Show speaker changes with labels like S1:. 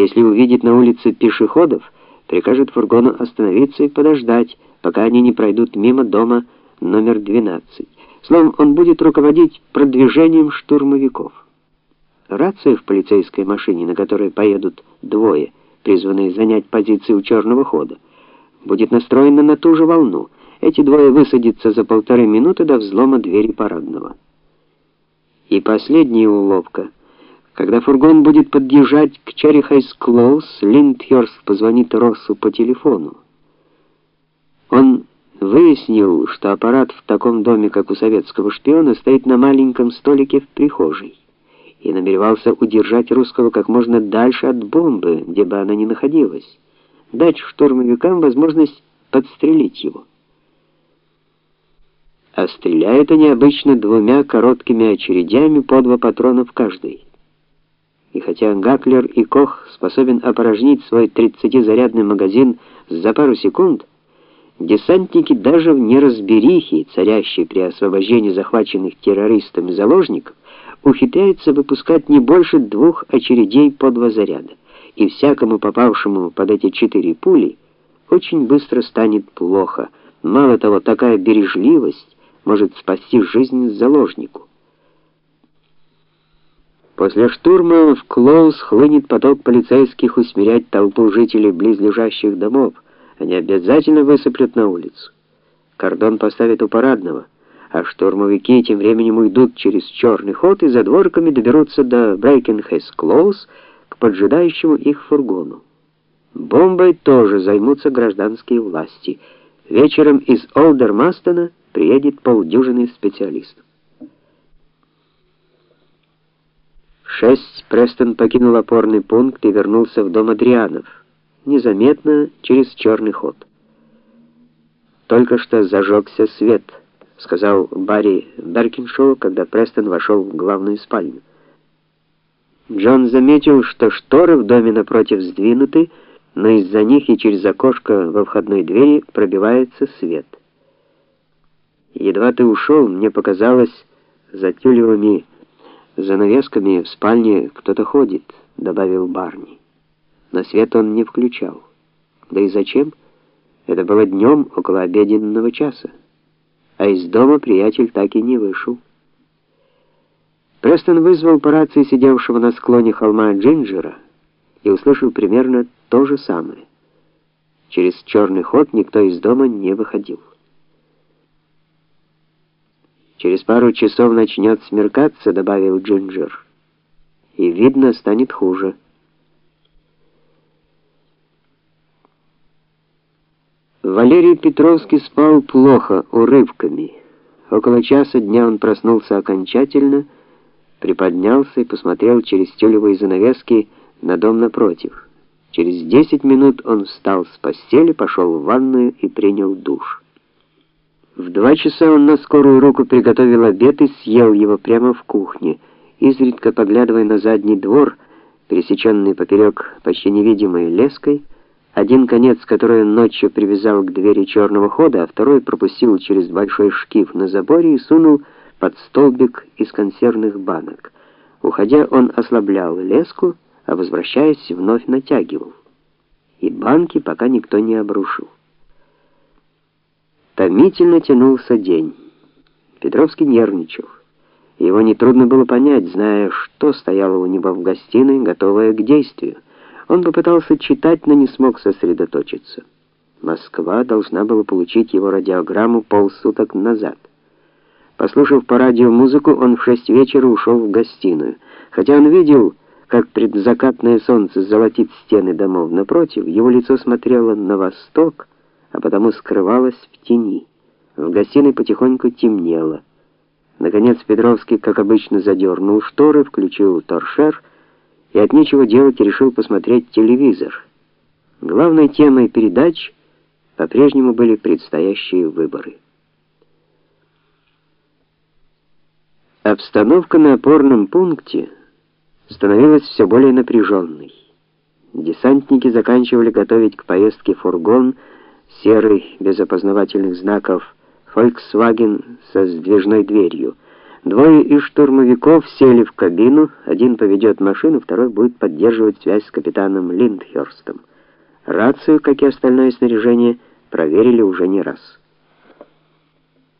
S1: если увидит на улице пешеходов, прикажет фургону остановиться и подождать, пока они не пройдут мимо дома номер 12. Словом, он будет руководить продвижением штурмовиков. Рация в полицейской машине, на которой поедут двое, призванные занять позиции у черного хода, будет настроена на ту же волну. Эти двое высадятся за полторы минуты до взлома двери парадного. И последняя уловка. Когда фургон будет подъезжать к Черрихайс Клоус, Линдхёрст позвонит Россу по телефону. Он выяснил, что аппарат в таком доме, как у советского шпиона, стоит на маленьком столике в прихожей и намеревался удержать русского как можно дальше от бомбы, где бы она ни находилась, дать штурмовикам возможность подстрелить его. А стреляют они обычно двумя короткими очередями по два патрона в каждой. И хотя Гаклер и Кох способен опорожнить свой 30-зарядный магазин за пару секунд, десантники даже в неразберихе, царящей при освобождении захваченных террористами заложников, ухитряется выпускать не больше двух очередей по два заряда, и всякому попавшему под эти четыре пули очень быстро станет плохо. Мало того, такая бережливость может спасти жизнь заложнику. После штурма в Клоус хлынет поток полицейских усмирять толпу жителей близлежащих домов. Они обязательно высыплют на улицу. Кордон поставят у парадного а штурмовики тем временем уйдут через черный ход и задворками доберутся до Брейкенхейс-Клоус к поджидающему их фургону. Бомбой тоже займутся гражданские власти. Вечером из Олдермастона приедет полдюжины специалистов. В шесть Престон покинул опорный пункт и вернулся в дом Адрианов, незаметно через черный ход. Только что зажегся свет — сказал Барри Беркиншоу, когда Престон вошел в главную спальню. Джон заметил, что шторы в доме напротив сдвинуты, но из-за них и через окошко во входной двери пробивается свет. Едва ты ушел, мне показалось, за тюлевыми занавесками в спальне кто-то ходит, добавил Барни. На свет он не включал. Да и зачем? Это было днем около обеденного часа а из дома приятель так и не вышел. Престон вызвал по рации сидевшего на склоне холма Джинджера и услышал примерно то же самое. Через черный ход никто из дома не выходил. Через пару часов начнет смеркаться, добавил Джинджер. И видно станет хуже. Валерий Петровский спал плохо, урывками. Около часа дня он проснулся окончательно, приподнялся и посмотрел через тюлевые занавески на дом напротив. Через десять минут он встал с постели, пошел в ванную и принял душ. В два часа он на скорую руку приготовил обед и съел его прямо в кухне, изредка поглядывая на задний двор, пересеченный поперек почти невидимой леской, один конец, который он ночью привязал к двери черного хода, а второй пропустил через большой шкив на заборе и сунул под столбик из консервных банок. Уходя, он ослаблял леску, а возвращаясь, вновь натягивал. И банки пока никто не обрушил. Томительно тянулся день. Петровский нервничал. Его нетрудно было понять, зная, что стояло у него в гостиной, готовое к действию. Он попытался читать, но не смог сосредоточиться. Москва должна была получить его радиограмму полсуток назад. Послушав по радио музыку, он в шесть вечера ушел в гостиную. Хотя он видел, как предзакатное солнце золотит стены домов напротив, его лицо смотрело на восток, а потому скрывалось в тени. В гостиной потихоньку темнело. Наконец Петровский, как обычно, задернул шторы, включил торшер и от нечего делать решил посмотреть телевизор. Главной темой передач по-прежнему были предстоящие выборы. Обстановка на опорном пункте становилась все более напряженной. Десантники заканчивали готовить к поездке фургон серый без опознавательных знаков Volkswagen со сдвижной дверью. Двое из штурмовиков сели в кабину, один поведет машину, второй будет поддерживать связь с капитаном Линдхёрстом. Рацию, как и остальное снаряжение, проверили уже не раз.